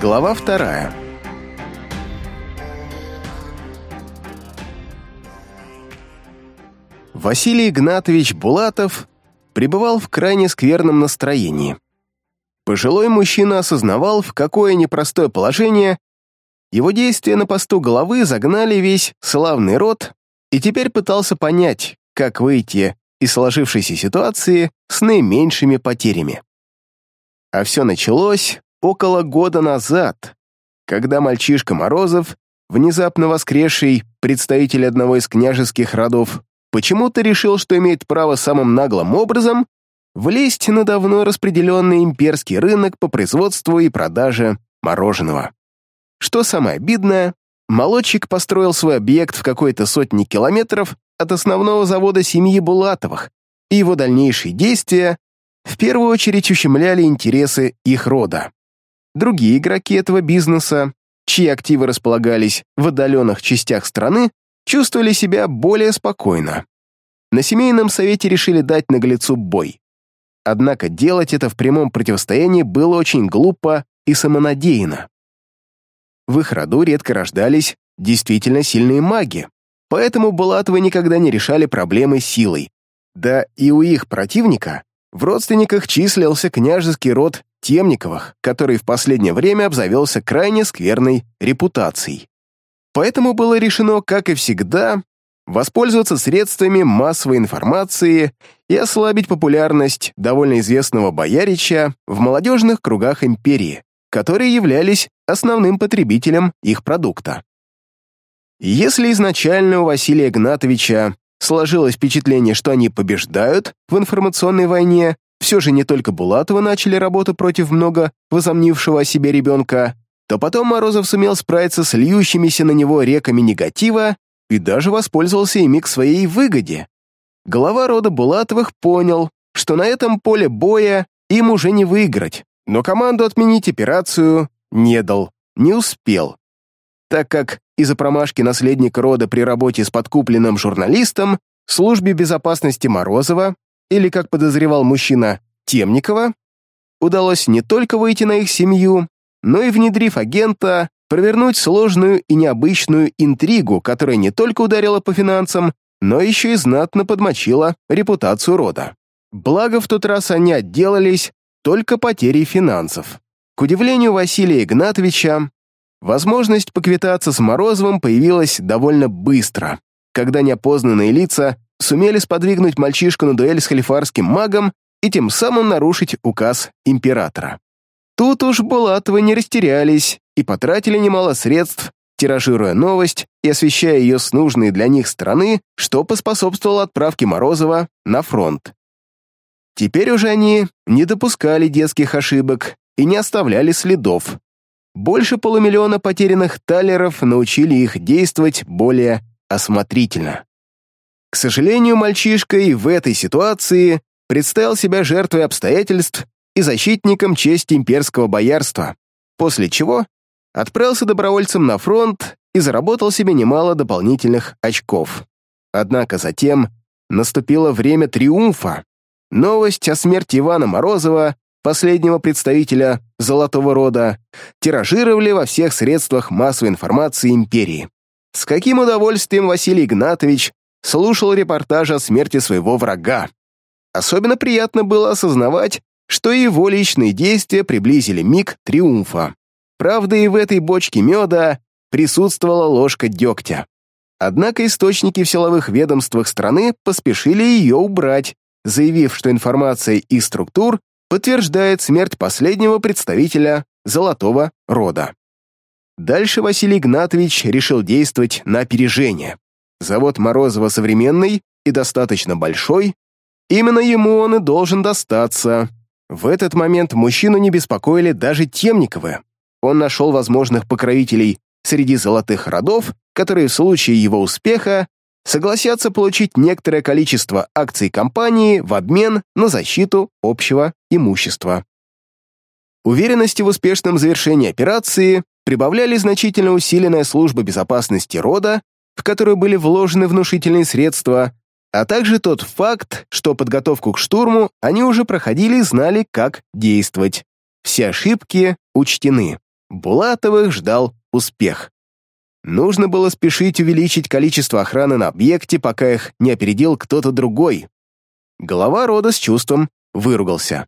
Глава вторая. Василий Игнатович Булатов пребывал в крайне скверном настроении. Пожилой мужчина осознавал, в какое непростое положение его действия на посту головы загнали весь славный род и теперь пытался понять, как выйти из сложившейся ситуации с наименьшими потерями. А все началось около года назад, когда мальчишка Морозов, внезапно воскресший представитель одного из княжеских родов, почему-то решил, что имеет право самым наглым образом влезть на давно распределенный имперский рынок по производству и продаже мороженого. Что самое обидное, молодчик построил свой объект в какой-то сотни километров от основного завода семьи Булатовых, и его дальнейшие действия в первую очередь ущемляли интересы их рода. Другие игроки этого бизнеса, чьи активы располагались в отдаленных частях страны, чувствовали себя более спокойно. На семейном совете решили дать наглецу бой. Однако делать это в прямом противостоянии было очень глупо и самонадеянно. В их роду редко рождались действительно сильные маги, поэтому Булатовы никогда не решали проблемы силой. Да и у их противника в родственниках числился княжеский род Темниковых, который в последнее время обзавелся крайне скверной репутацией. Поэтому было решено, как и всегда, воспользоваться средствами массовой информации и ослабить популярность довольно известного боярича в молодежных кругах империи, которые являлись основным потребителем их продукта. Если изначально у Василия Игнатовича сложилось впечатление, что они побеждают в информационной войне, все же не только Булатова начали работу против много возомнившего о себе ребенка, то потом Морозов сумел справиться с льющимися на него реками негатива и даже воспользовался ими к своей выгоде. Глава рода Булатовых понял, что на этом поле боя им уже не выиграть, но команду отменить операцию не дал, не успел. Так как из-за промашки наследника рода при работе с подкупленным журналистом службе безопасности Морозова, или, как подозревал мужчина, Темникова, удалось не только выйти на их семью, но и, внедрив агента, провернуть сложную и необычную интригу, которая не только ударила по финансам, но еще и знатно подмочила репутацию рода. Благо, в тот раз они отделались только потерей финансов. К удивлению Василия Игнатовича, возможность поквитаться с Морозовым появилась довольно быстро, когда неопознанные лица сумели сподвигнуть мальчишку на дуэль с халифарским магом и тем самым нарушить указ императора. Тут уж Булатовы не растерялись и потратили немало средств, тиражируя новость и освещая ее с нужной для них стороны, что поспособствовало отправке Морозова на фронт. Теперь уже они не допускали детских ошибок и не оставляли следов. Больше полумиллиона потерянных талеров научили их действовать более осмотрительно. К сожалению, мальчишка и в этой ситуации представил себя жертвой обстоятельств и защитником чести имперского боярства, после чего отправился добровольцем на фронт и заработал себе немало дополнительных очков. Однако затем наступило время триумфа. Новость о смерти Ивана Морозова, последнего представителя Золотого рода, тиражировали во всех средствах массовой информации империи. С каким удовольствием Василий Игнатович слушал репортаж о смерти своего врага. Особенно приятно было осознавать, что его личные действия приблизили миг триумфа. Правда, и в этой бочке меда присутствовала ложка дегтя. Однако источники в силовых ведомствах страны поспешили ее убрать, заявив, что информация из структур подтверждает смерть последнего представителя Золотого рода. Дальше Василий Игнатович решил действовать на опережение. Завод Морозова современный и достаточно большой, именно ему он и должен достаться. В этот момент мужчину не беспокоили даже Темниковы. Он нашел возможных покровителей среди золотых родов, которые в случае его успеха согласятся получить некоторое количество акций компании в обмен на защиту общего имущества. Уверенности в успешном завершении операции прибавляли значительно усиленная служба безопасности рода в которую были вложены внушительные средства, а также тот факт, что подготовку к штурму они уже проходили и знали, как действовать. Все ошибки учтены. Булатовых ждал успех. Нужно было спешить увеличить количество охраны на объекте, пока их не опередил кто-то другой. Глава рода с чувством выругался.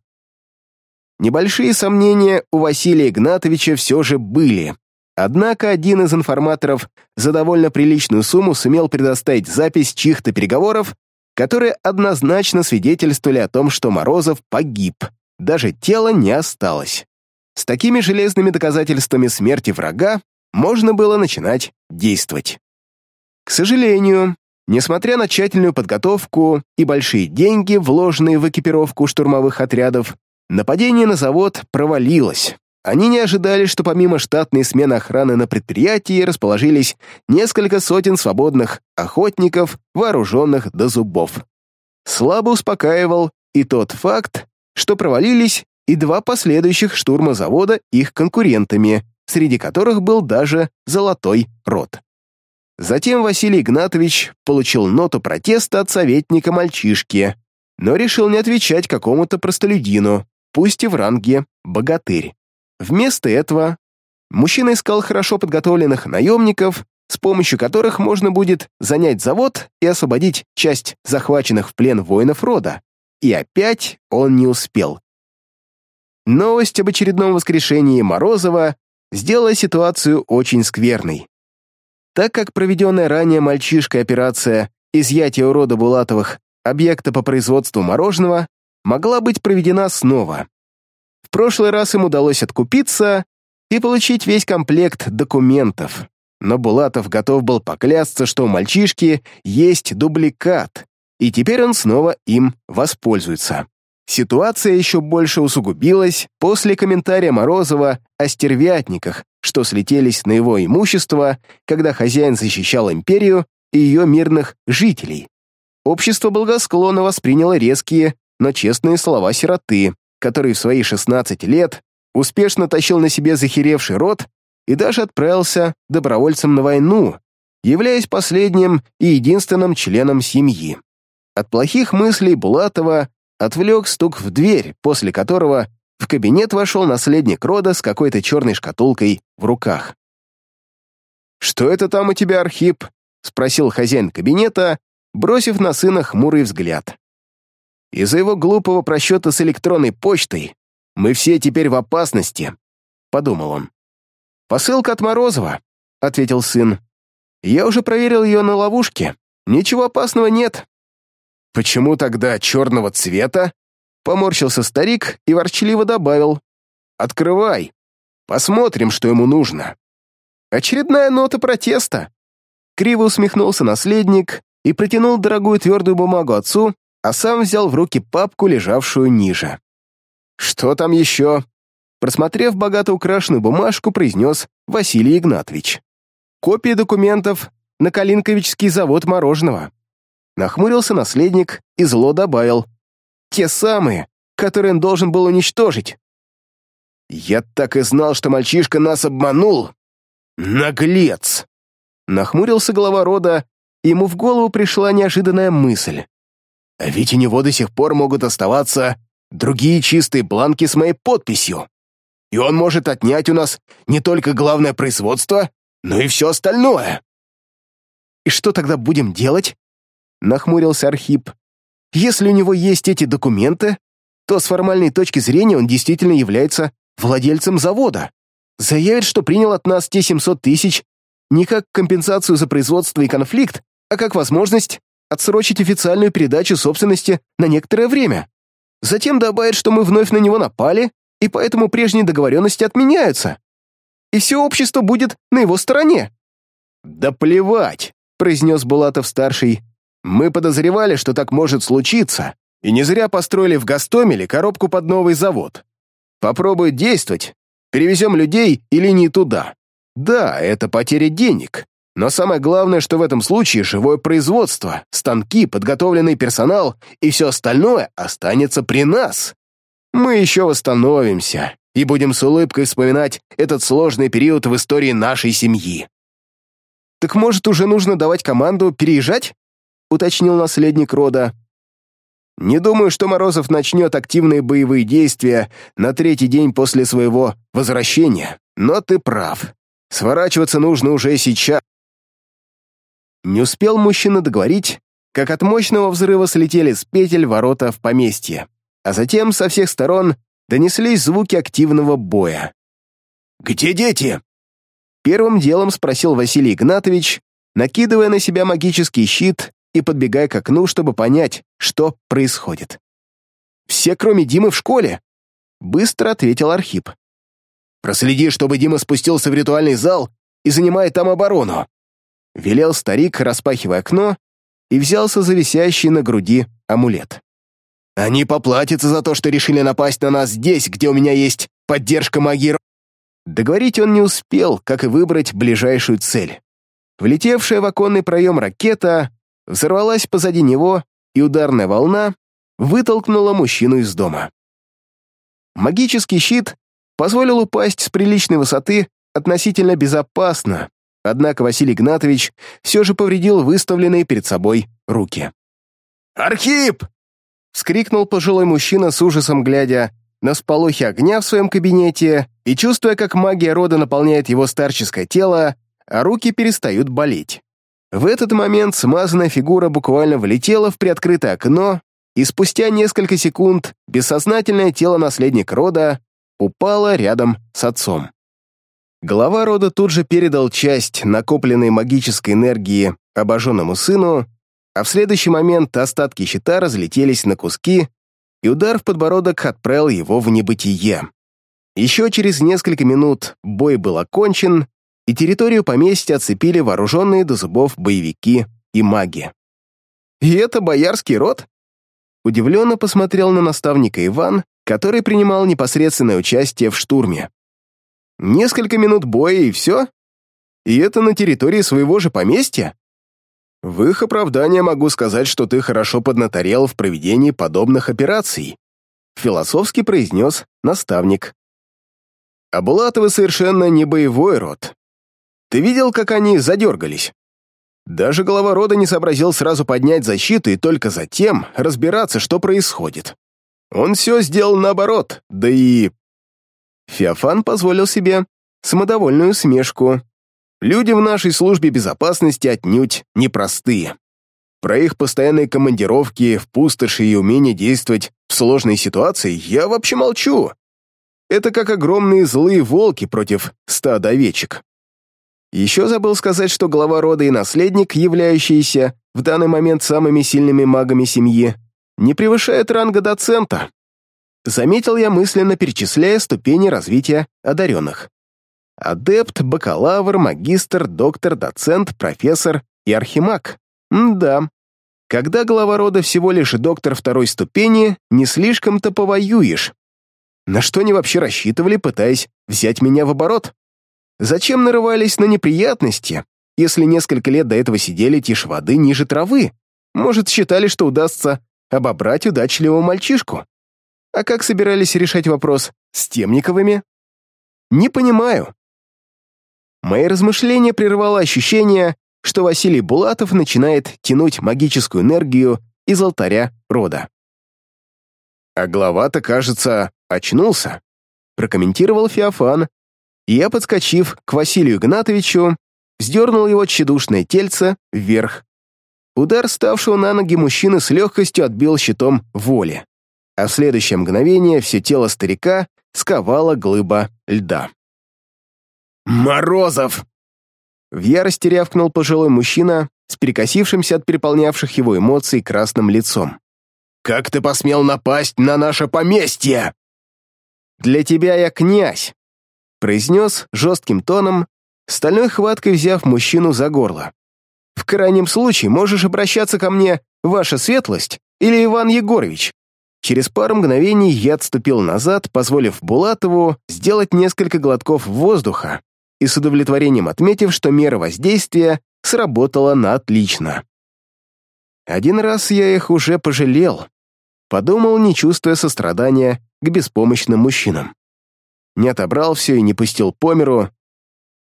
Небольшие сомнения у Василия Игнатовича все же были. Однако один из информаторов за довольно приличную сумму сумел предоставить запись чьих-то переговоров, которые однозначно свидетельствовали о том, что Морозов погиб, даже тела не осталось. С такими железными доказательствами смерти врага можно было начинать действовать. К сожалению, несмотря на тщательную подготовку и большие деньги, вложенные в экипировку штурмовых отрядов, нападение на завод провалилось. Они не ожидали, что помимо штатной смены охраны на предприятии расположились несколько сотен свободных охотников, вооруженных до зубов. Слабо успокаивал и тот факт, что провалились и два последующих штурма завода их конкурентами, среди которых был даже «Золотой рот». Затем Василий Игнатович получил ноту протеста от советника мальчишки, но решил не отвечать какому-то простолюдину, пусть и в ранге «богатырь». Вместо этого мужчина искал хорошо подготовленных наемников, с помощью которых можно будет занять завод и освободить часть захваченных в плен воинов рода. И опять он не успел. Новость об очередном воскрешении Морозова сделала ситуацию очень скверной. Так как проведенная ранее мальчишкой операция изъятия у рода Булатовых объекта по производству мороженого могла быть проведена снова. Прошлый раз им удалось откупиться и получить весь комплект документов, но Булатов готов был поклясться, что у мальчишки есть дубликат, и теперь он снова им воспользуется. Ситуация еще больше усугубилась после комментария Морозова о стервятниках, что слетелись на его имущество, когда хозяин защищал империю и ее мирных жителей. Общество благосклонно восприняло резкие, но честные слова сироты, который в свои 16 лет успешно тащил на себе захеревший род и даже отправился добровольцем на войну, являясь последним и единственным членом семьи. От плохих мыслей Булатова отвлек стук в дверь, после которого в кабинет вошел наследник рода с какой-то черной шкатулкой в руках. «Что это там у тебя, Архип?» — спросил хозяин кабинета, бросив на сына хмурый взгляд. «Из-за его глупого просчета с электронной почтой мы все теперь в опасности», — подумал он. «Посылка от Морозова», — ответил сын. «Я уже проверил ее на ловушке. Ничего опасного нет. «Почему тогда черного цвета?» Поморщился старик и ворчливо добавил. «Открывай. Посмотрим, что ему нужно». «Очередная нота протеста». Криво усмехнулся наследник и протянул дорогую твердую бумагу отцу, а сам взял в руки папку, лежавшую ниже. «Что там еще?» Просмотрев богато украшенную бумажку, произнес Василий Игнатович. «Копии документов на Калинковичский завод мороженого. Нахмурился наследник и зло добавил. «Те самые, которые он должен был уничтожить». «Я так и знал, что мальчишка нас обманул! Наглец!» Нахмурился глава рода, и ему в голову пришла неожиданная мысль. «А ведь у него до сих пор могут оставаться другие чистые бланки с моей подписью, и он может отнять у нас не только главное производство, но и все остальное». «И что тогда будем делать?» нахмурился Архип. «Если у него есть эти документы, то с формальной точки зрения он действительно является владельцем завода. Заявит, что принял от нас те 700 тысяч не как компенсацию за производство и конфликт, а как возможность отсрочить официальную передачу собственности на некоторое время. Затем добавит, что мы вновь на него напали, и поэтому прежние договоренности отменяются. И все общество будет на его стороне». «Да плевать», — произнес Булатов-старший, мы подозревали, что так может случиться, и не зря построили в Гастомеле коробку под новый завод. Попробуют действовать, перевезем людей или не туда. Да, это потеря денег, но самое главное, что в этом случае живое производство, станки, подготовленный персонал и все остальное останется при нас. Мы еще восстановимся и будем с улыбкой вспоминать этот сложный период в истории нашей семьи. Так может, уже нужно давать команду переезжать? уточнил наследник рода. «Не думаю, что Морозов начнет активные боевые действия на третий день после своего возвращения», но ты прав. Сворачиваться нужно уже сейчас. Не успел мужчина договорить, как от мощного взрыва слетели с петель ворота в поместье, а затем со всех сторон донеслись звуки активного боя. «Где дети?» Первым делом спросил Василий Игнатович, накидывая на себя магический щит и подбегая к окну, чтобы понять, что происходит. «Все, кроме Димы, в школе», — быстро ответил Архип. «Проследи, чтобы Дима спустился в ритуальный зал и занимает там оборону», — велел старик, распахивая окно, и взялся за висящий на груди амулет. «Они поплатятся за то, что решили напасть на нас здесь, где у меня есть поддержка магии Договорить он не успел, как и выбрать ближайшую цель. Влетевшая в оконный проем ракета взорвалась позади него, и ударная волна вытолкнула мужчину из дома. Магический щит позволил упасть с приличной высоты относительно безопасно, однако Василий Игнатович все же повредил выставленные перед собой руки. «Архип!» — вскрикнул пожилой мужчина с ужасом, глядя на сполохи огня в своем кабинете и чувствуя, как магия рода наполняет его старческое тело, а руки перестают болеть. В этот момент смазанная фигура буквально влетела в приоткрытое окно, и спустя несколько секунд бессознательное тело наследника рода упало рядом с отцом. Глава рода тут же передал часть накопленной магической энергии обожженному сыну, а в следующий момент остатки щита разлетелись на куски и удар в подбородок отправил его в небытие. Еще через несколько минут бой был окончен, и территорию поместья оцепили вооруженные до зубов боевики и маги. «И это боярский род?» Удивленно посмотрел на наставника Иван, который принимал непосредственное участие в штурме. «Несколько минут боя и все? И это на территории своего же поместья?» В их оправдание могу сказать, что ты хорошо поднаторел в проведении подобных операций», философски произнес наставник. А Булатовы совершенно не боевой род. Ты видел, как они задергались? Даже глава рода не сообразил сразу поднять защиту и только затем разбираться, что происходит. Он все сделал наоборот, да и... Феофан позволил себе самодовольную смешку, Люди в нашей службе безопасности отнюдь непростые. Про их постоянные командировки в пустоши и умение действовать в сложной ситуации я вообще молчу. Это как огромные злые волки против стада овечек. Еще забыл сказать, что глава рода и наследник, являющиеся в данный момент самыми сильными магами семьи, не превышают ранга доцента. Заметил я мысленно, перечисляя ступени развития одаренных. Адепт, бакалавр, магистр, доктор, доцент, профессор и архимаг. М да. Когда глава рода всего лишь доктор второй ступени, не слишком-то повоюешь. На что они вообще рассчитывали, пытаясь взять меня в оборот? Зачем нарывались на неприятности, если несколько лет до этого сидели тише воды ниже травы? Может, считали, что удастся обобрать удачливого мальчишку? А как собирались решать вопрос с Темниковыми? Не понимаю. Мои размышления прервало ощущение, что Василий Булатов начинает тянуть магическую энергию из алтаря рода. «А глава-то, кажется, очнулся», — прокомментировал Феофан, и я, подскочив к Василию Игнатовичу, сдернул его тщедушное тельце вверх. Удар ставшего на ноги мужчины с легкостью отбил щитом воли, а в следующее мгновение все тело старика сковала глыба льда. «Морозов!» В ярости рявкнул пожилой мужчина с перекосившимся от переполнявших его эмоций красным лицом. «Как ты посмел напасть на наше поместье?» «Для тебя я князь», — произнес жестким тоном, стальной хваткой взяв мужчину за горло. «В крайнем случае можешь обращаться ко мне, ваша светлость или Иван Егорович». Через пару мгновений я отступил назад, позволив Булатову сделать несколько глотков воздуха, и с удовлетворением отметив, что мера воздействия сработала на отлично. Один раз я их уже пожалел, подумал, не чувствуя сострадания к беспомощным мужчинам. Не отобрал все и не пустил по миру,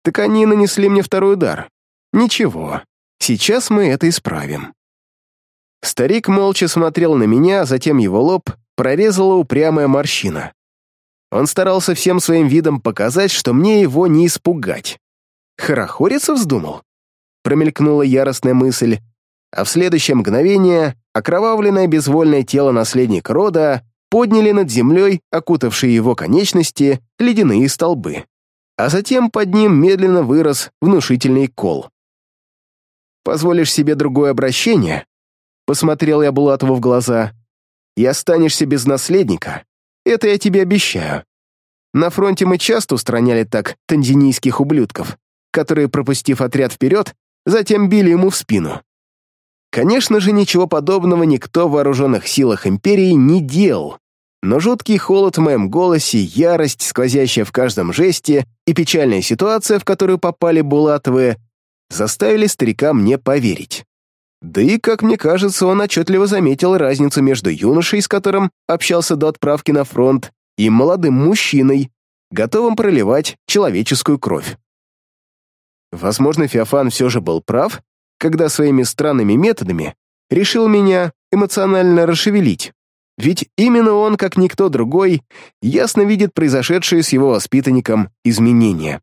так они нанесли мне второй удар. Ничего, сейчас мы это исправим. Старик молча смотрел на меня, а затем его лоб прорезала упрямая морщина. Он старался всем своим видом показать, что мне его не испугать. Хорохориться вздумал? Промелькнула яростная мысль, а в следующее мгновение окровавленное безвольное тело наследника рода подняли над землей, окутавшие его конечности, ледяные столбы. А затем под ним медленно вырос внушительный кол. «Позволишь себе другое обращение?» Посмотрел я Булатову в глаза. «И останешься без наследника. Это я тебе обещаю. На фронте мы часто устраняли так танзинийских ублюдков, которые, пропустив отряд вперед, затем били ему в спину. Конечно же, ничего подобного никто в вооруженных силах империи не делал, но жуткий холод в моем голосе, ярость, сквозящая в каждом жесте, и печальная ситуация, в которую попали Булатовы, заставили старика мне поверить. Да и, как мне кажется, он отчетливо заметил разницу между юношей, с которым общался до отправки на фронт, и молодым мужчиной, готовым проливать человеческую кровь. Возможно, Феофан все же был прав, когда своими странными методами решил меня эмоционально расшевелить. Ведь именно он, как никто другой, ясно видит произошедшие с его воспитанником изменения.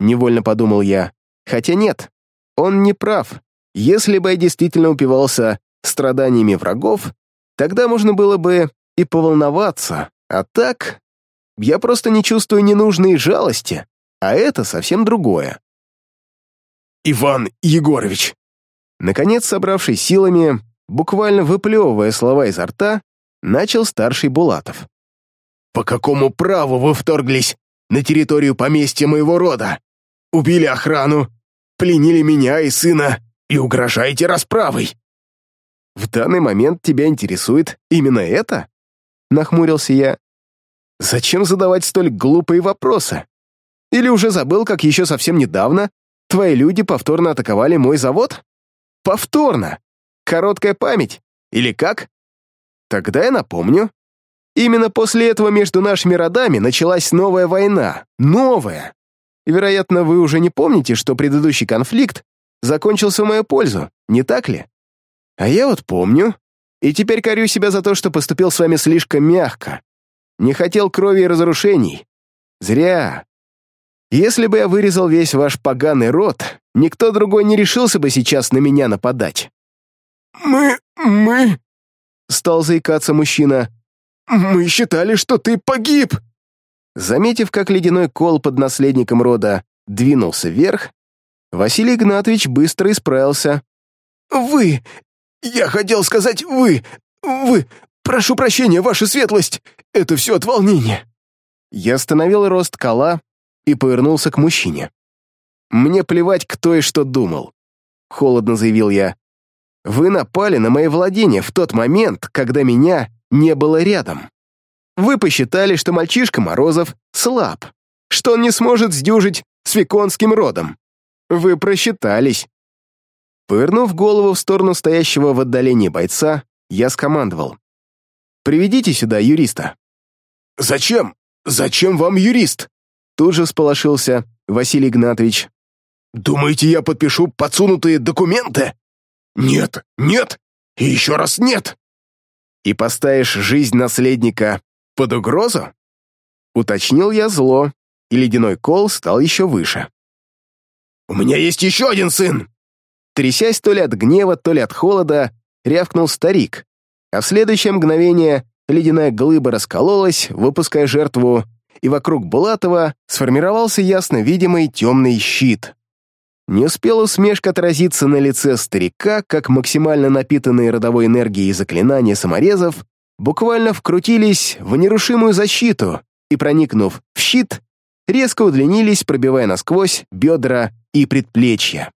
Невольно подумал я. Хотя нет, он не прав. Если бы я действительно упивался страданиями врагов, тогда можно было бы и поволноваться, а так я просто не чувствую ненужной жалости, а это совсем другое. «Иван Егорович!» Наконец, собравшись силами, буквально выплевывая слова изо рта, начал старший Булатов. «По какому праву вы вторглись на территорию поместья моего рода? Убили охрану, пленили меня и сына и угрожаете расправой!» «В данный момент тебя интересует именно это?» Нахмурился я. «Зачем задавать столь глупые вопросы? Или уже забыл, как еще совсем недавно твои люди повторно атаковали мой завод? Повторно! Короткая память? Или как?» Тогда я напомню. Именно после этого между нашими родами началась новая война. Новая. Вероятно, вы уже не помните, что предыдущий конфликт закончился в мою пользу, не так ли? А я вот помню. И теперь корю себя за то, что поступил с вами слишком мягко. Не хотел крови и разрушений. Зря. Если бы я вырезал весь ваш поганый род, никто другой не решился бы сейчас на меня нападать. «Мы... мы...» стал заикаться мужчина. «Мы считали, что ты погиб!» Заметив, как ледяной кол под наследником рода двинулся вверх, Василий Игнатович быстро исправился. «Вы! Я хотел сказать «вы!» «Вы! Прошу прощения, ваша светлость! Это все от волнения!» Я остановил рост кола и повернулся к мужчине. «Мне плевать, кто и что думал», — холодно заявил я. Вы напали на мои владения в тот момент, когда меня не было рядом. Вы посчитали, что мальчишка Морозов слаб, что он не сможет сдюжить с виконским родом. Вы просчитались. Повернув голову в сторону стоящего в отдалении бойца, я скомандовал. «Приведите сюда юриста». «Зачем? Зачем вам юрист?» Тут же сполошился Василий Игнатович. «Думаете, я подпишу подсунутые документы?» «Нет, нет и еще раз нет!» «И поставишь жизнь наследника под угрозу?» Уточнил я зло, и ледяной кол стал еще выше. «У меня есть еще один сын!» Трясясь то ли от гнева, то ли от холода, рявкнул старик, а в следующее мгновение ледяная глыба раскололась, выпуская жертву, и вокруг Булатова сформировался ясно видимый темный щит. Не успел усмешка отразиться на лице старика, как максимально напитанные родовой энергией заклинания саморезов буквально вкрутились в нерушимую защиту и, проникнув в щит, резко удлинились, пробивая насквозь бедра и предплечья.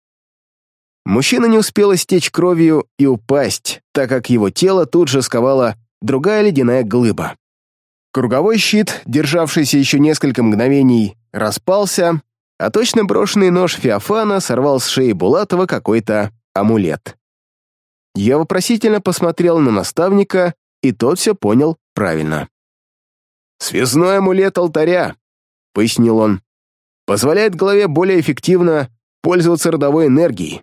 Мужчина не успел истечь кровью и упасть, так как его тело тут же сковала другая ледяная глыба. Круговой щит, державшийся еще несколько мгновений, распался, а точно брошенный нож Феофана сорвал с шеи Булатова какой-то амулет. Я вопросительно посмотрел на наставника, и тот все понял правильно. «Связной амулет алтаря», — пояснил он, — «позволяет голове более эффективно пользоваться родовой энергией.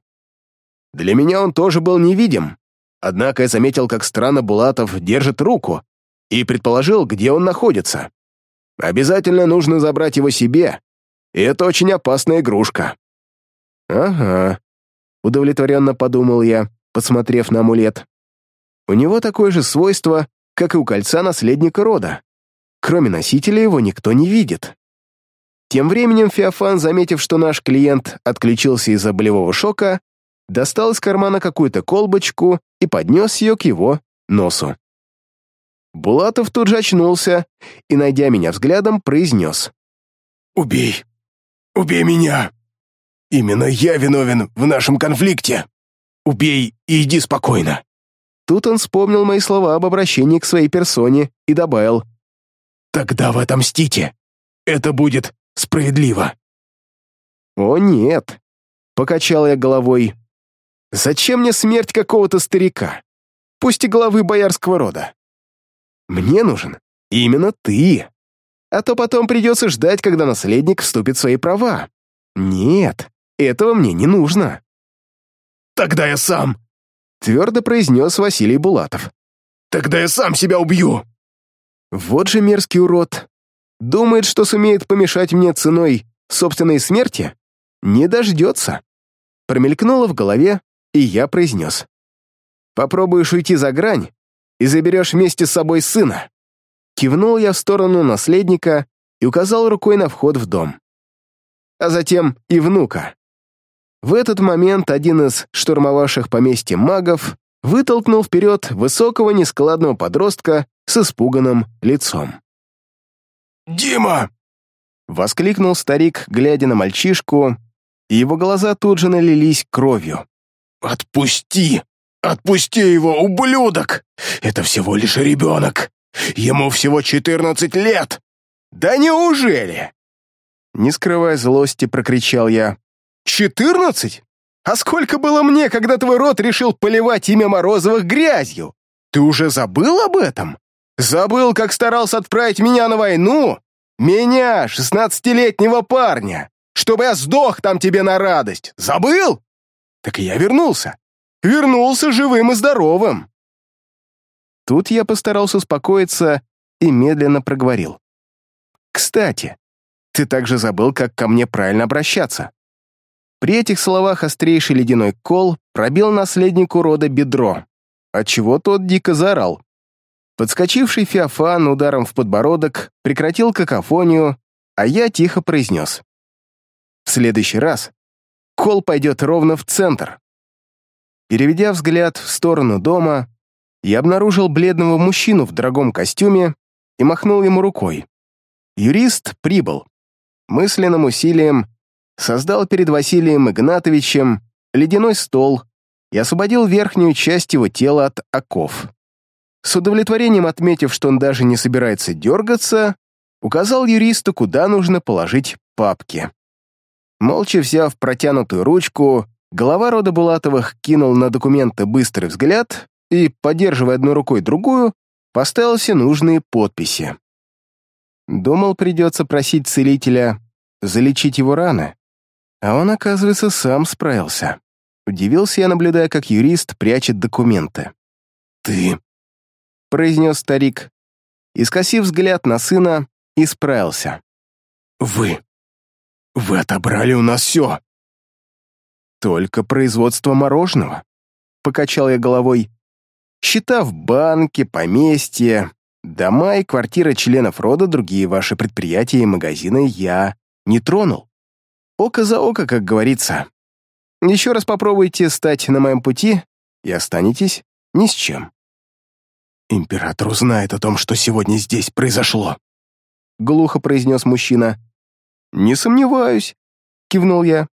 Для меня он тоже был невидим, однако я заметил, как странно Булатов держит руку, и предположил, где он находится. Обязательно нужно забрать его себе. И это очень опасная игрушка». «Ага», — удовлетворенно подумал я, посмотрев на амулет. «У него такое же свойство, как и у кольца наследника рода. Кроме носителя его никто не видит». Тем временем Феофан, заметив, что наш клиент отключился из-за болевого шока, достал из кармана какую-то колбочку и поднес ее к его носу. Булатов тут же очнулся и, найдя меня взглядом, произнес. «Убей! Убей меня! Именно я виновен в нашем конфликте! Убей и иди спокойно!» Тут он вспомнил мои слова об обращении к своей персоне и добавил. «Тогда вы отомстите! Это будет справедливо!» «О, нет!» — покачал я головой. «Зачем мне смерть какого-то старика? Пусть и главы боярского рода. Мне нужен именно ты. А то потом придется ждать, когда наследник вступит в свои права. Нет, этого мне не нужно». «Тогда я сам!» — твердо произнес Василий Булатов. «Тогда я сам себя убью!» Вот же мерзкий урод. Думает, что сумеет помешать мне ценой собственной смерти? Не дождется. Промелькнуло в голове, и я произнес. Попробуешь уйти за грань и заберешь вместе с собой сына. Кивнул я в сторону наследника и указал рукой на вход в дом. А затем и внука. В этот момент один из штурмовавших поместье магов вытолкнул вперед высокого нескладного подростка с испуганным лицом. «Дима!» — воскликнул старик, глядя на мальчишку, и его глаза тут же налились кровью. «Отпусти! Отпусти его, ублюдок! Это всего лишь ребенок! Ему всего четырнадцать лет!» «Да неужели?» Не скрывая злости, прокричал я. «Четырнадцать? А сколько было мне, когда твой род решил поливать имя Морозовых грязью? Ты уже забыл об этом? Забыл, как старался отправить меня на войну? Меня, шестнадцатилетнего парня, чтобы я сдох там тебе на радость. Забыл? Так и я вернулся. Вернулся живым и здоровым. Тут я постарался успокоиться и медленно проговорил. «Кстати, ты также забыл, как ко мне правильно обращаться». При этих словах острейший ледяной кол пробил наследнику рода бедро, отчего тот дико заорал. Подскочивший Феофан ударом в подбородок прекратил какофонию, а я тихо произнес. «В следующий раз кол пойдет ровно в центр». Переведя взгляд в сторону дома, я обнаружил бледного мужчину в дорогом костюме и махнул ему рукой. Юрист прибыл. Мысленным усилием создал перед Василием Игнатовичем ледяной стол и освободил верхнюю часть его тела от оков. С удовлетворением отметив, что он даже не собирается дергаться, указал юристу, куда нужно положить папки. Молча взяв протянутую ручку, голова рода Булатовых кинул на документы быстрый взгляд и, поддерживая одной рукой другую, поставил все нужные подписи. Думал, придется просить целителя залечить его раны, а он, оказывается, сам справился. Удивился я, наблюдая, как юрист прячет документы. «Ты произнес старик, и, скосив взгляд на сына, исправился. «Вы! Вы отобрали у нас все!» «Только производство мороженого», — покачал я головой. «Счета в банке, поместье, дома и квартиры членов рода, другие ваши предприятия и магазины я не тронул. Око за око, как говорится. Еще раз попробуйте стать на моем пути и останетесь ни с чем». «Император узнает о том, что сегодня здесь произошло», — глухо произнес мужчина. «Не сомневаюсь», — кивнул я.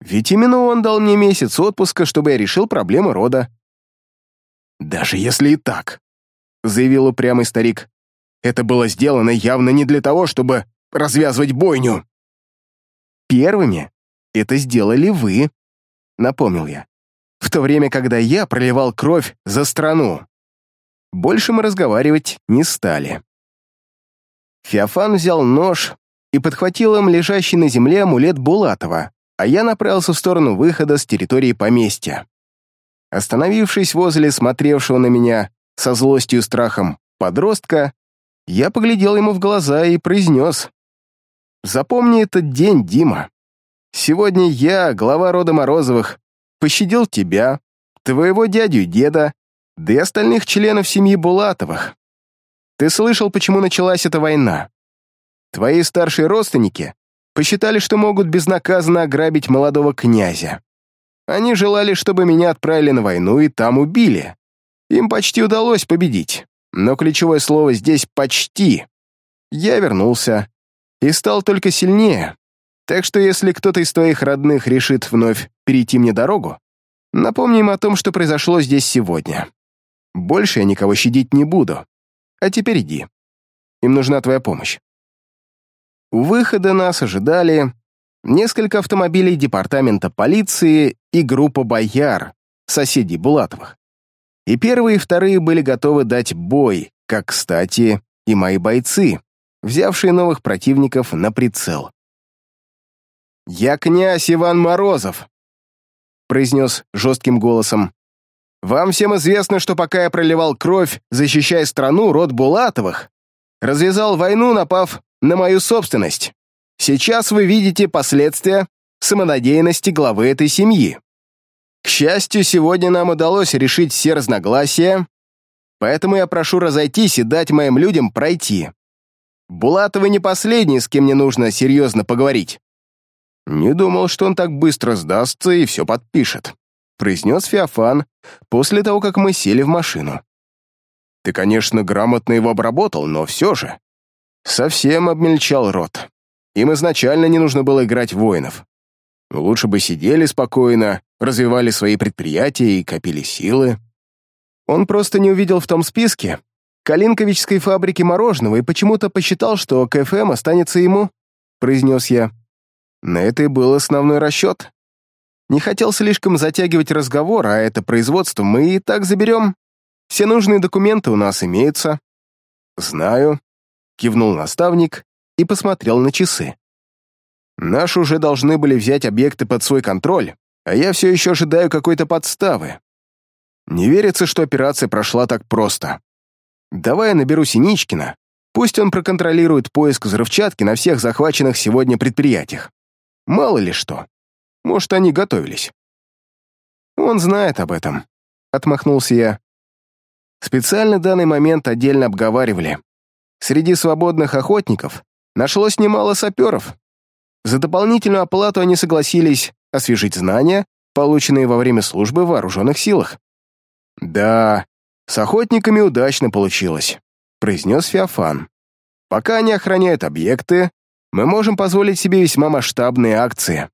«Ведь именно он дал мне месяц отпуска, чтобы я решил проблемы рода». «Даже если и так», — заявил упрямый старик, «это было сделано явно не для того, чтобы развязывать бойню». «Первыми это сделали вы», — напомнил я, «в то время, когда я проливал кровь за страну». Больше мы разговаривать не стали. Феофан взял нож и подхватил им лежащий на земле амулет Булатова, а я направился в сторону выхода с территории поместья. Остановившись возле смотревшего на меня со злостью и страхом подростка, Я поглядел ему в глаза и произнес. «Запомни этот день, Дима. Сегодня я, глава рода Морозовых, пощадил тебя, твоего дядю и деда, да и остальных членов семьи Булатовых. Ты слышал, почему началась эта война? Твои старшие родственники посчитали, что могут безнаказанно ограбить молодого князя. Они желали, чтобы меня отправили на войну и там убили. Им почти удалось победить, но ключевое слово здесь «почти». Я вернулся и стал только сильнее, так что если кто-то из твоих родных решит вновь перейти мне дорогу, напомни им о том, что произошло здесь сегодня. Больше я никого щадить не буду. А теперь иди. Им нужна твоя помощь. У выхода нас ожидали несколько автомобилей департамента полиции и группа бояр, соседей Булатовых. И первые и вторые были готовы дать бой, как, кстати, и мои бойцы, взявшие новых противников на прицел. «Я князь Иван Морозов», — произнес жестким голосом. «Вам всем известно, что пока я проливал кровь, защищая страну, род Булатовых, развязал войну, напав на мою собственность. Сейчас вы видите последствия самонадеянности главы этой семьи. К счастью, сегодня нам удалось решить все разногласия, поэтому я прошу разойтись и дать моим людям пройти. Булатовы не последний, с кем мне нужно серьезно поговорить. Не думал, что он так быстро сдастся и все подпишет, произнес Феофан после того, как мы сели в машину. Ты, конечно, грамотно его обработал, но все же. Совсем обмельчал рот. Им изначально не нужно было играть воинов. Лучше бы сидели спокойно, развивали свои предприятия и копили силы. Он просто не увидел в том списке Калинковичской фабрики мороженого и почему-то посчитал, что КФМ останется ему, произнес я. На это и был основной расчет. Не хотел слишком затягивать разговор, а это производство мы и так заберем. Все нужные документы у нас имеются. Знаю, кивнул наставник и посмотрел на часы. Наши уже должны были взять объекты под свой контроль, а я все еще ожидаю какой-то подставы. Не верится, что операция прошла так просто. Давай я наберу Синичкина, пусть он проконтролирует поиск взрывчатки на всех захваченных сегодня предприятиях. Мало ли что. Может, они готовились. Он знает об этом, отмахнулся я. Специально данный момент отдельно обговаривали. Среди свободных охотников нашлось немало саперов. За дополнительную оплату они согласились освежить знания, полученные во время службы в вооруженных силах. «Да, с охотниками удачно получилось», — произнес Феофан. «Пока они охраняют объекты, мы можем позволить себе весьма масштабные акции.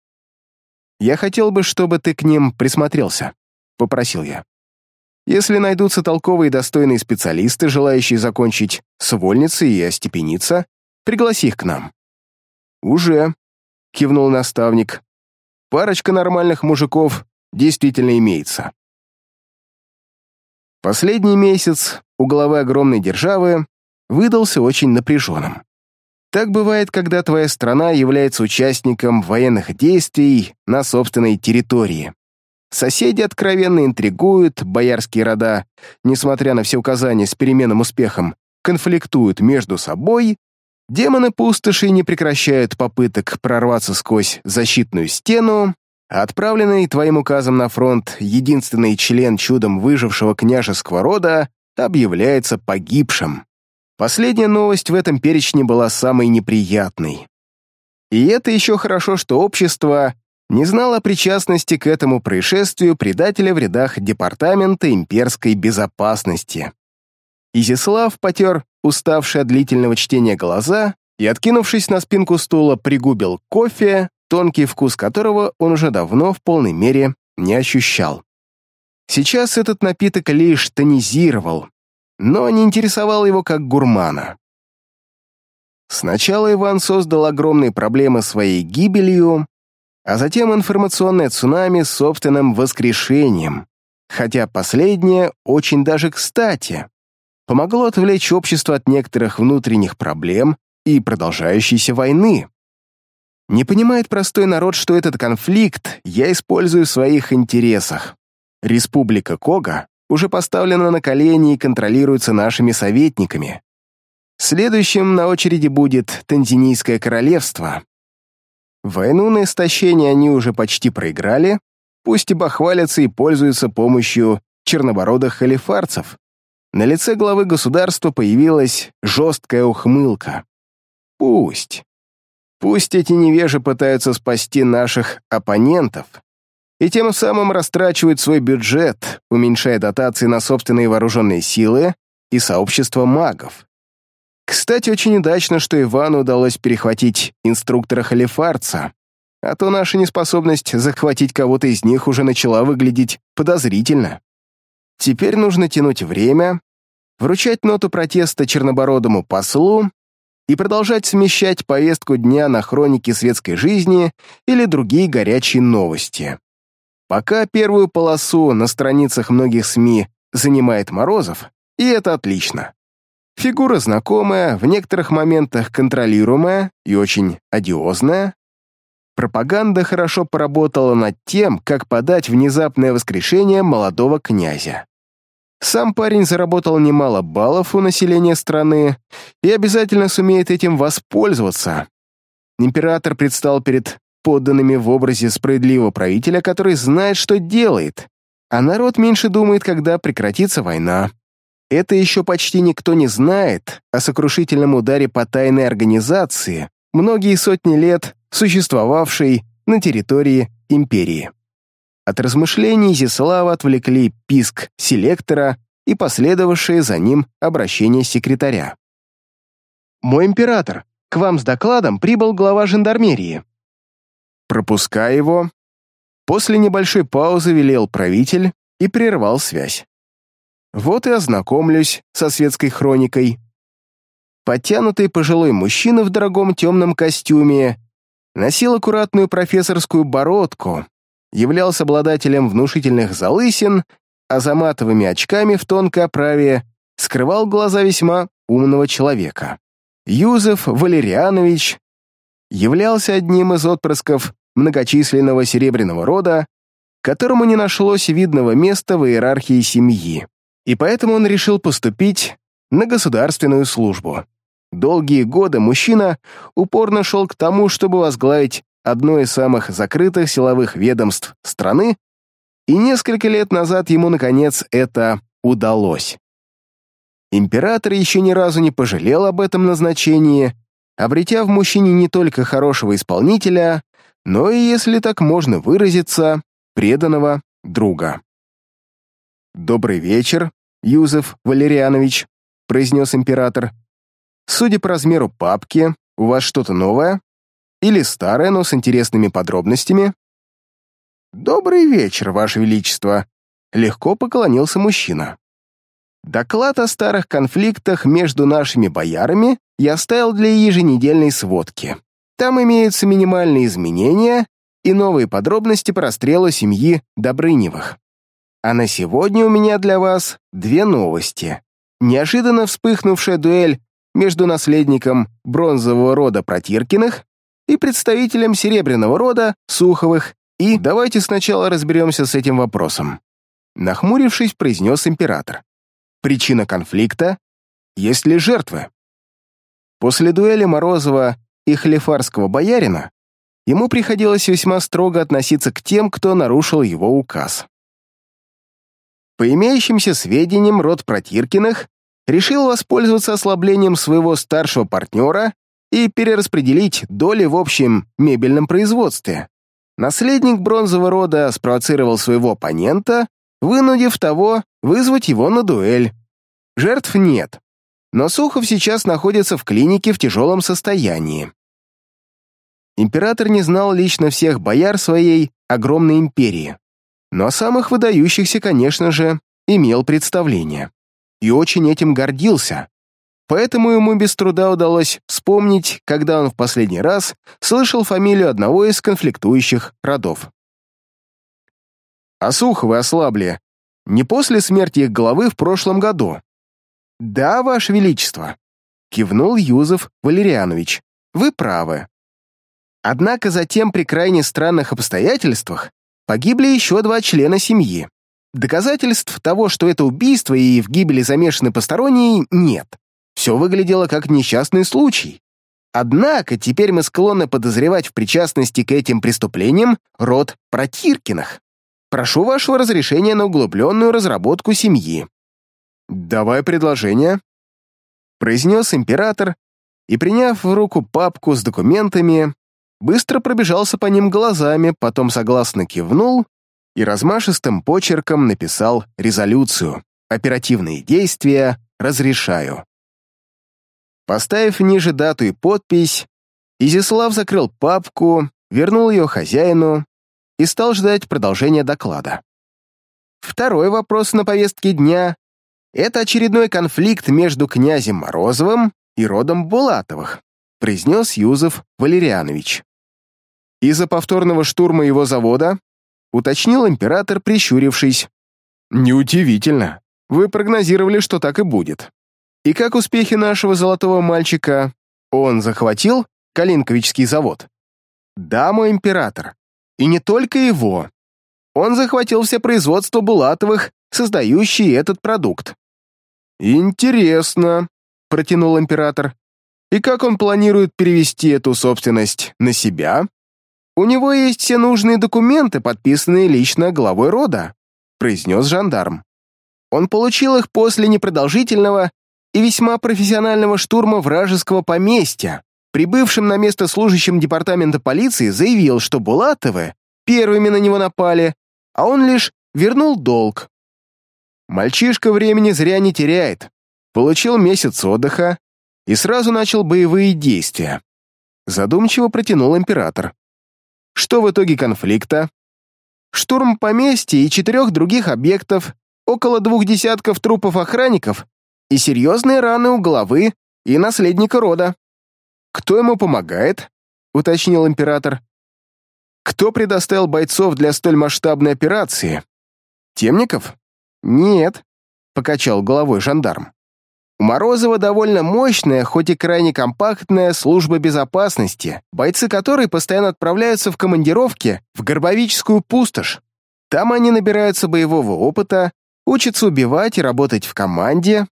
Я хотел бы, чтобы ты к ним присмотрелся», — попросил я. Если найдутся толковые и достойные специалисты, желающие закончить с вольницей и остепениться, пригласи их к нам». «Уже», — кивнул наставник. «Парочка нормальных мужиков действительно имеется». Последний месяц у главы огромной державы выдался очень напряженным. Так бывает, когда твоя страна является участником военных действий на собственной территории. Соседи откровенно интригуют, боярские рода, несмотря на все указания с переменным успехом, конфликтуют между собой, демоны пустоши не прекращают попыток прорваться сквозь защитную стену, а отправленный твоим указом на фронт единственный член чудом выжившего княжеского рода объявляется погибшим. Последняя новость в этом перечне была самой неприятной. И это еще хорошо, что общество не знал о причастности к этому происшествию предателя в рядах Департамента имперской безопасности. Изяслав потер уставший от длительного чтения глаза и, откинувшись на спинку стула, пригубил кофе, тонкий вкус которого он уже давно в полной мере не ощущал. Сейчас этот напиток лишь тонизировал, но не интересовал его как гурмана. Сначала Иван создал огромные проблемы своей гибелью, а затем информационное цунами с собственным воскрешением, хотя последнее очень даже кстати. Помогло отвлечь общество от некоторых внутренних проблем и продолжающейся войны. Не понимает простой народ, что этот конфликт я использую в своих интересах. Республика Кога уже поставлена на колени и контролируется нашими советниками. Следующим на очереди будет Танзинийское королевство. Войну на истощение они уже почти проиграли, пусть и бахвалятся и пользуются помощью чернобородых халифарцев. На лице главы государства появилась жесткая ухмылка. Пусть. Пусть эти невежи пытаются спасти наших оппонентов и тем самым растрачивают свой бюджет, уменьшая дотации на собственные вооруженные силы и сообщество магов. Кстати, очень удачно, что Ивану удалось перехватить инструктора Халифарца, а то наша неспособность захватить кого-то из них уже начала выглядеть подозрительно. Теперь нужно тянуть время, вручать ноту протеста чернобородому послу и продолжать смещать повестку дня на хроники светской жизни или другие горячие новости. Пока первую полосу на страницах многих СМИ занимает Морозов, и это отлично. Фигура знакомая, в некоторых моментах контролируемая и очень одиозная. Пропаганда хорошо поработала над тем, как подать внезапное воскрешение молодого князя. Сам парень заработал немало баллов у населения страны и обязательно сумеет этим воспользоваться. Император предстал перед подданными в образе справедливого правителя, который знает, что делает, а народ меньше думает, когда прекратится война. Это еще почти никто не знает о сокрушительном ударе по тайной организации, многие сотни лет существовавшей на территории империи. От размышлений Зислава отвлекли писк селектора и последовавшее за ним обращение секретаря. «Мой император, к вам с докладом прибыл глава жандармерии». Пропуская его, после небольшой паузы велел правитель и прервал связь. Вот и ознакомлюсь со светской хроникой. Подтянутый пожилой мужчина в дорогом темном костюме носил аккуратную профессорскую бородку, являлся обладателем внушительных залысин, а за матовыми очками в тонкой оправе скрывал глаза весьма умного человека. Юзеф Валерианович являлся одним из отпрысков многочисленного серебряного рода, которому не нашлось видного места в иерархии семьи и поэтому он решил поступить на государственную службу. Долгие годы мужчина упорно шел к тому, чтобы возглавить одно из самых закрытых силовых ведомств страны, и несколько лет назад ему, наконец, это удалось. Император еще ни разу не пожалел об этом назначении, обретя в мужчине не только хорошего исполнителя, но и, если так можно выразиться, преданного друга. «Добрый вечер, Юзеф Валерианович», — произнес император. «Судя по размеру папки, у вас что-то новое? Или старое, но с интересными подробностями?» «Добрый вечер, Ваше Величество», — легко поклонился мужчина. Доклад о старых конфликтах между нашими боярами я оставил для еженедельной сводки. Там имеются минимальные изменения и новые подробности по расстрелу семьи Добрыневых. А на сегодня у меня для вас две новости. Неожиданно вспыхнувшая дуэль между наследником бронзового рода Протиркиных и представителем серебряного рода Суховых, и давайте сначала разберемся с этим вопросом. Нахмурившись, произнес император. Причина конфликта? Есть ли жертвы? После дуэли Морозова и Хлефарского боярина ему приходилось весьма строго относиться к тем, кто нарушил его указ. По имеющимся сведениям, род Протиркиных решил воспользоваться ослаблением своего старшего партнера и перераспределить доли в общем мебельном производстве. Наследник бронзового рода спровоцировал своего оппонента, вынудив того вызвать его на дуэль. Жертв нет, но Сухов сейчас находится в клинике в тяжелом состоянии. Император не знал лично всех бояр своей огромной империи но о самых выдающихся, конечно же, имел представление. И очень этим гордился. Поэтому ему без труда удалось вспомнить, когда он в последний раз слышал фамилию одного из конфликтующих родов. А Суховы ослабли не после смерти их главы в прошлом году. «Да, Ваше Величество», — кивнул Юзеф Валерианович, — «вы правы. Однако затем при крайне странных обстоятельствах Погибли еще два члена семьи. Доказательств того, что это убийство и в гибели замешаны посторонние, нет. все выглядело как несчастный случай. Однако теперь мы склонны подозревать в причастности к этим преступлениям род Протиркиных. Прошу вашего разрешения на углубленную разработку семьи». «Давай предложение», — произнес император, и, приняв в руку папку с документами, быстро пробежался по ним глазами, потом согласно кивнул и размашистым почерком написал резолюцию «Оперативные действия разрешаю». Поставив ниже дату и подпись, Изяслав закрыл папку, вернул ее хозяину и стал ждать продолжения доклада. Второй вопрос на повестке дня — это очередной конфликт между князем Морозовым и родом Булатовых, произнес Юзеф Валерианович. Из-за повторного штурма его завода уточнил император, прищурившись. «Неудивительно. Вы прогнозировали, что так и будет. И как успехи нашего золотого мальчика? Он захватил Калинковичский завод?» «Да, мой император. И не только его. Он захватил все производства Булатовых, создающие этот продукт». «Интересно», — протянул император. «И как он планирует перевести эту собственность на себя?» «У него есть все нужные документы, подписанные лично главой рода», произнес жандарм. Он получил их после непродолжительного и весьма профессионального штурма вражеского поместья. Прибывшим на место служащим департамента полиции заявил, что Булатовы первыми на него напали, а он лишь вернул долг. Мальчишка времени зря не теряет. Получил месяц отдыха и сразу начал боевые действия. Задумчиво протянул император. Что в итоге конфликта? Штурм поместья и четырех других объектов, около двух десятков трупов охранников и серьезные раны у головы и наследника рода. «Кто ему помогает?» — уточнил император. «Кто предоставил бойцов для столь масштабной операции? Темников?» «Нет», — покачал головой жандарм. У Морозова довольно мощная, хоть и крайне компактная служба безопасности, бойцы которой постоянно отправляются в командировки в Горбовическую пустошь. Там они набираются боевого опыта, учатся убивать и работать в команде.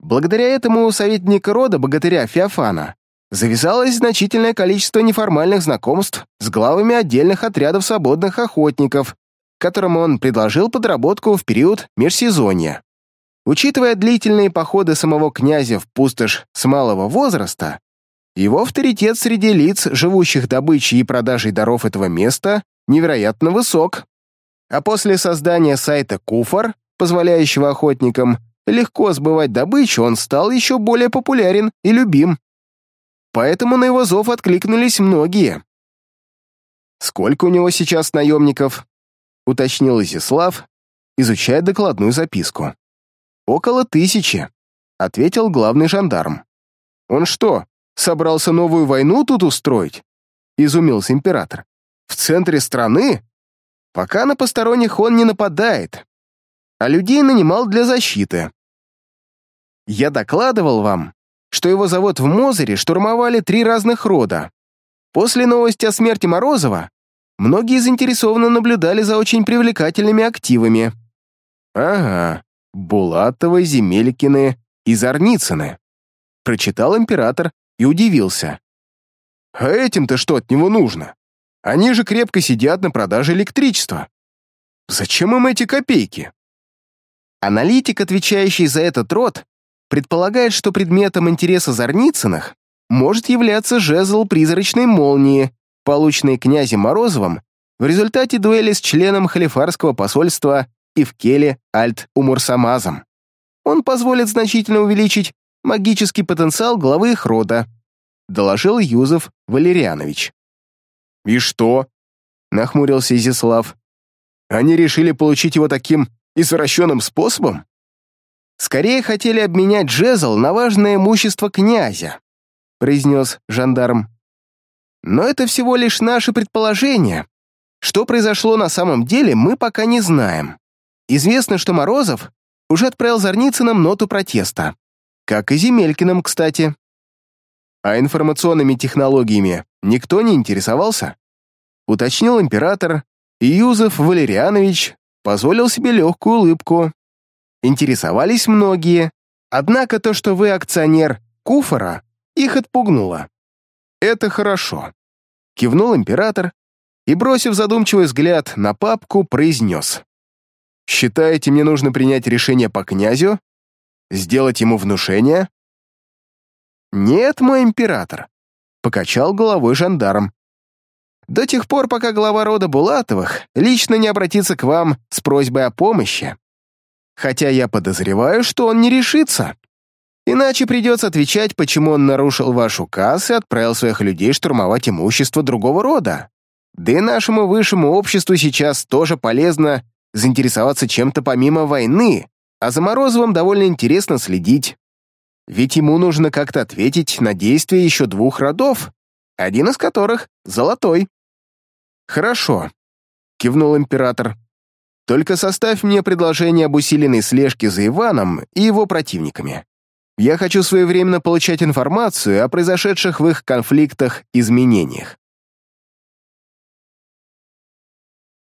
Благодаря этому у советника рода богатыря Феофана завязалось значительное количество неформальных знакомств с главами отдельных отрядов свободных охотников, которым он предложил подработку в период межсезонья. Учитывая длительные походы самого князя в пустошь с малого возраста, его авторитет среди лиц, живущих добычей и продажей даров этого места, невероятно высок. А после создания сайта Куфар, позволяющего охотникам легко сбывать добычу, он стал еще более популярен и любим. Поэтому на его зов откликнулись многие. «Сколько у него сейчас наемников?» — уточнил Изяслав, изучая докладную записку. «Около тысячи», — ответил главный жандарм. «Он что, собрался новую войну тут устроить?» — изумился император. «В центре страны? Пока на посторонних он не нападает, а людей нанимал для защиты. Я докладывал вам, что его завод в Мозере штурмовали три разных рода. После новости о смерти Морозова многие заинтересованно наблюдали за очень привлекательными активами. Ага, Булатовы, Земелькины и Зарницыны. Прочитал император и удивился. А этим-то что от него нужно? Они же крепко сидят на продаже электричества. Зачем им эти копейки? Аналитик, отвечающий за этот род, предполагает, что предметом интереса Зарницыных может являться жезл призрачной молнии, полученный князем Морозовым в результате дуэли с членом халифарского посольства и в келе Альт-Умурсамазом. Он позволит значительно увеличить магический потенциал главы их рода, доложил Юзеф Валерианович. «И что?» — нахмурился Изяслав. «Они решили получить его таким извращенным способом?» «Скорее хотели обменять жезл на важное имущество князя», — произнес жандарм. «Но это всего лишь наше предположение. Что произошло на самом деле, мы пока не знаем. Известно, что Морозов уже отправил Зарницыным ноту протеста. Как и Земелькиным, кстати. А информационными технологиями никто не интересовался? Уточнил император, и Юзеф Валерианович позволил себе легкую улыбку. Интересовались многие, однако то, что вы акционер куфора их отпугнуло. «Это хорошо», — кивнул император и, бросив задумчивый взгляд на папку, произнес. «Считаете, мне нужно принять решение по князю? Сделать ему внушение?» «Нет, мой император», — покачал головой жандарм. «До тех пор, пока глава рода Булатовых лично не обратится к вам с просьбой о помощи. Хотя я подозреваю, что он не решится. Иначе придется отвечать, почему он нарушил ваш указ и отправил своих людей штурмовать имущество другого рода. Да и нашему высшему обществу сейчас тоже полезно заинтересоваться чем-то помимо войны, а за Морозовым довольно интересно следить. Ведь ему нужно как-то ответить на действия еще двух родов, один из которых — золотой. «Хорошо», — кивнул император. «Только составь мне предложение об усиленной слежке за Иваном и его противниками. Я хочу своевременно получать информацию о произошедших в их конфликтах изменениях.